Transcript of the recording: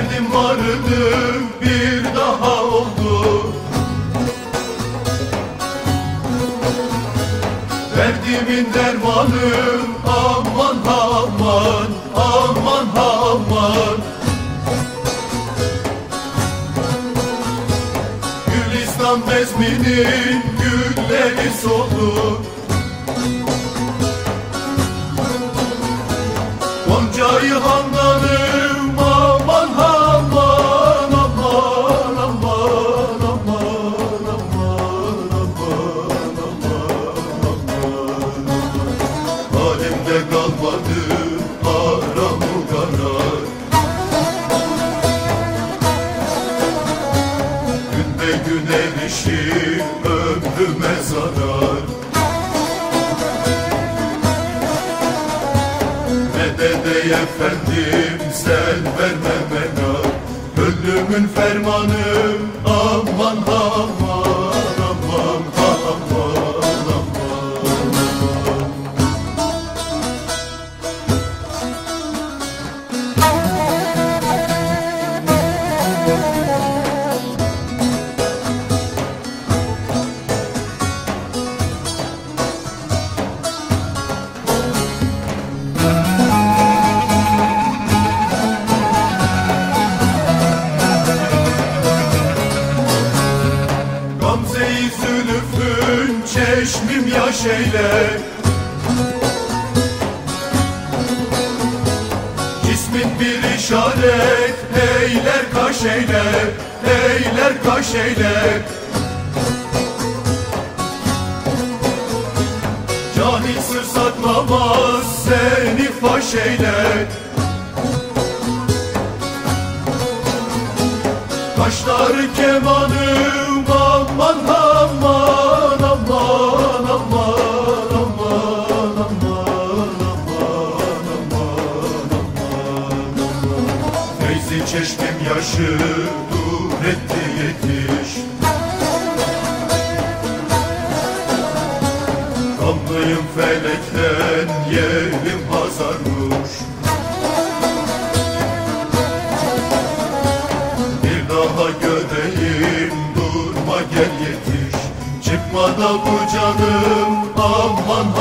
Derdim vardı bir daha oldu. Derdimin dermanı aman ha aman aman ha aman. Gülistan bezminin gülleri soldu. Ve güneşi ömrüme zarar Medede efendim sen verme bana Gönlümün fermanı aman aman. Zülüfün çeşmim yaş eyler Cismin bir işaret eyler kaş eyler Eyler kaş eyler Cahil sır saklamaz seni faş eyler Kaşları kemanım aman aman Feyzi çeşmim yaşı dur etti yetiş. Gamlıyım felekten yerim hazarmış Bir daha göreyim durma gel yetiş. Çıkma da bu canım aman